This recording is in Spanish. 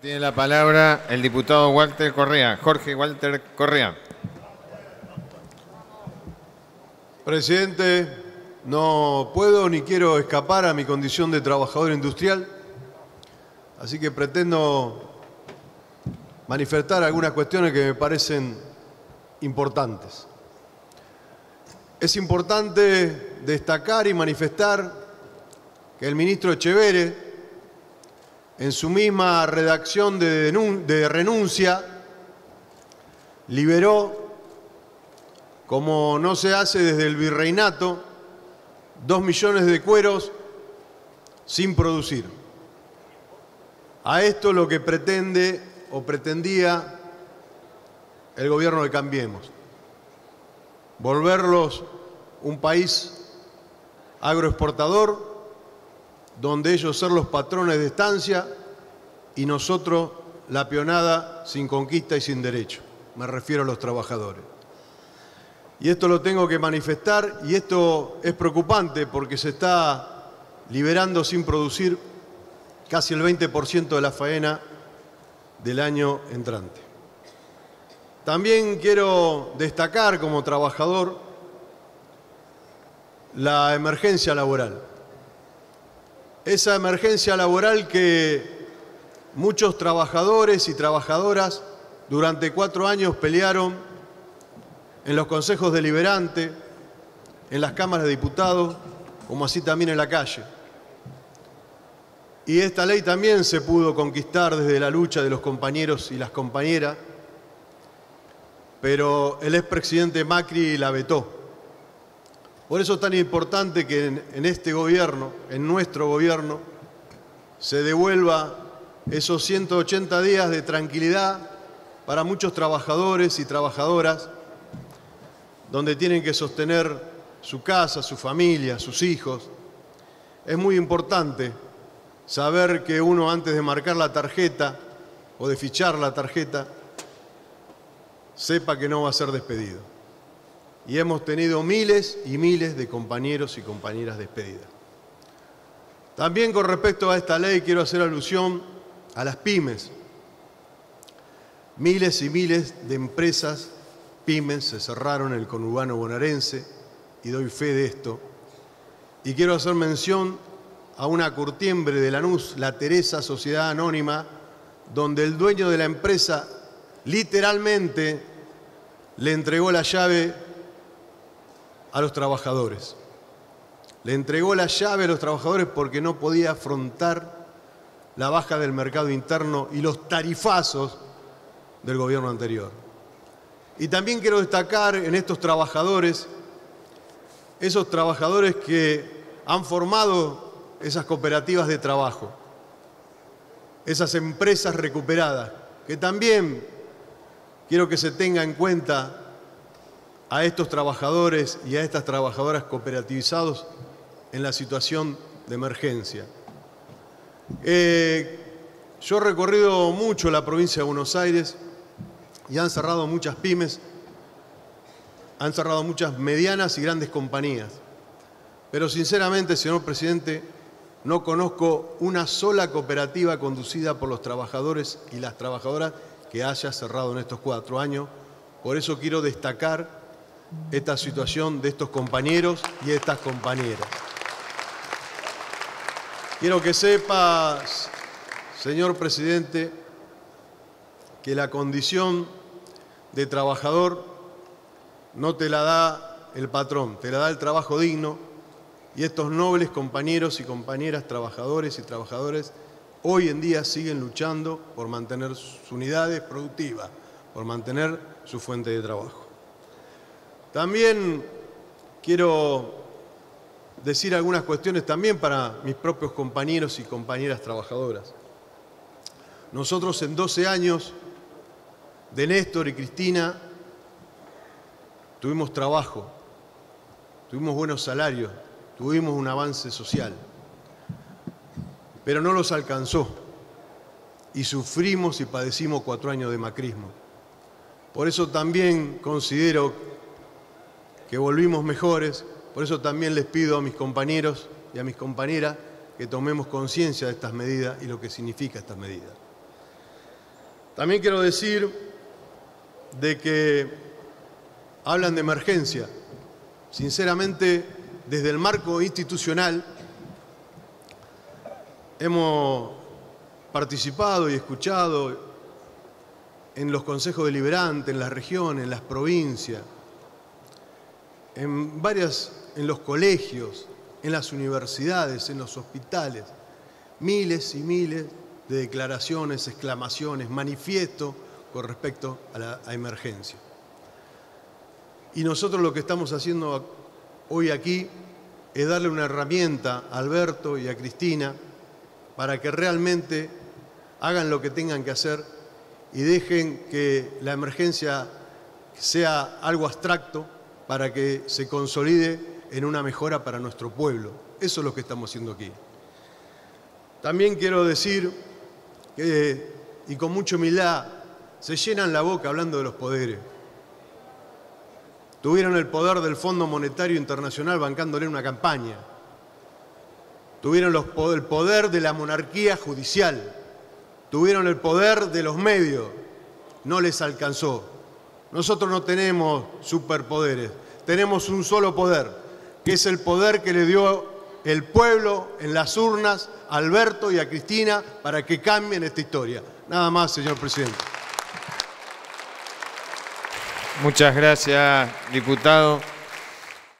Tiene la palabra el diputado Walter Correa, Jorge Walter Correa. Presidente, no puedo ni quiero escapar a mi condición de trabajador industrial, así que pretendo manifestar algunas cuestiones que me parecen importantes. Es importante destacar y manifestar que el ministro Echeverre, en su misma redacción de, renuncia, liberó, como no se hace desde el virreinato, dos millones de cueros sin producir. A esto lo que pretende o pretendía el gobierno de Cambiemos, volverlos un país agroexportador donde ellos ser los patrones de estancia y nosotros la pionada sin conquista y sin derecho. Me refiero a los trabajadores. Y esto lo tengo que manifestar y esto es preocupante porque se está liberando sin producir casi el 20% de la faena del año entrante. También quiero destacar como trabajador la emergencia laboral esa emergencia laboral que muchos trabajadores y trabajadoras durante cuatro años pelearon en los consejos deliberantes, en las cámaras de diputados, como así también en la calle. Y esta ley también se pudo conquistar desde la lucha de los compañeros y las compañeras, pero el expresidente Macri la vetó. Por eso es tan importante que en, este gobierno, en nuestro gobierno, se devuelva esos 180 días de tranquilidad para muchos trabajadores y trabajadoras, donde tienen que sostener su casa, su familia, sus hijos. Es muy importante saber que uno antes de marcar la tarjeta o de fichar la tarjeta, sepa que no va a ser despedido y hemos tenido miles y miles de compañeros y compañeras despedidas. También con respecto a esta ley quiero hacer alusión a las pymes. Miles y miles de empresas pymes se cerraron en el conurbano bonaerense y doy fe de esto. Y quiero hacer mención a una curtiembre de Lanús, la Teresa Sociedad Anónima, donde el dueño de la empresa literalmente le entregó la llave a los trabajadores. Le entregó la llave a los trabajadores porque no podía afrontar la baja del mercado interno y los tarifazos del gobierno anterior. Y también quiero destacar en estos trabajadores, esos trabajadores que han formado esas cooperativas de trabajo, esas empresas recuperadas, que también quiero que se tenga en cuenta a estos trabajadores y a estas trabajadoras cooperativizados en la situación de emergencia. Eh, yo he recorrido mucho la provincia de Buenos Aires y han cerrado muchas pymes, han cerrado muchas medianas y grandes compañías. Pero sinceramente, señor presidente, no conozco una sola cooperativa conducida por los trabajadores y las trabajadoras que haya cerrado en estos cuatro años. Por eso quiero destacar esta situación de estos compañeros y estas compañeras. Quiero que sepas, señor presidente, que la condición de trabajador no te la da el patrón, te la da el trabajo digno y estos nobles compañeros y compañeras, trabajadores y trabajadores, hoy en día siguen luchando por mantener sus unidades productivas, por mantener su fuente de trabajo. También quiero decir algunas cuestiones también para mis propios compañeros y compañeras trabajadoras. Nosotros en 12 años de Néstor y Cristina tuvimos trabajo, tuvimos buenos salarios, tuvimos un avance social, pero no los alcanzó y sufrimos y padecimos cuatro años de macrismo. Por eso también considero que volvimos mejores. Por eso también les pido a mis compañeros y a mis compañeras que tomemos conciencia de estas medidas y lo que significa estas medidas. También quiero decir de que hablan de emergencia. Sinceramente, desde el marco institucional hemos participado y escuchado en los consejos deliberantes, en las regiones, en las provincias, en varias, en los colegios, en las universidades, en los hospitales, miles y miles de declaraciones, exclamaciones, manifiestos con respecto a la emergencia. Y nosotros lo que estamos haciendo hoy aquí es darle una herramienta a Alberto y a Cristina para que realmente hagan lo que tengan que hacer y dejen que la emergencia sea algo abstracto para que se consolide en una mejora para nuestro pueblo. Eso es lo que estamos haciendo aquí. También quiero decir que, y con mucha humildad, se llenan la boca hablando de los poderes. Tuvieron el poder del Fondo Monetario Internacional bancándole una campaña. Tuvieron el poder de la monarquía judicial tuvieron el poder de los medios, no les alcanzó. Nosotros no tenemos superpoderes, tenemos un solo poder, que es el poder que le dio el pueblo en las urnas a Alberto y a Cristina para que cambien esta historia. Nada más, señor presidente. Muchas gracias, diputado.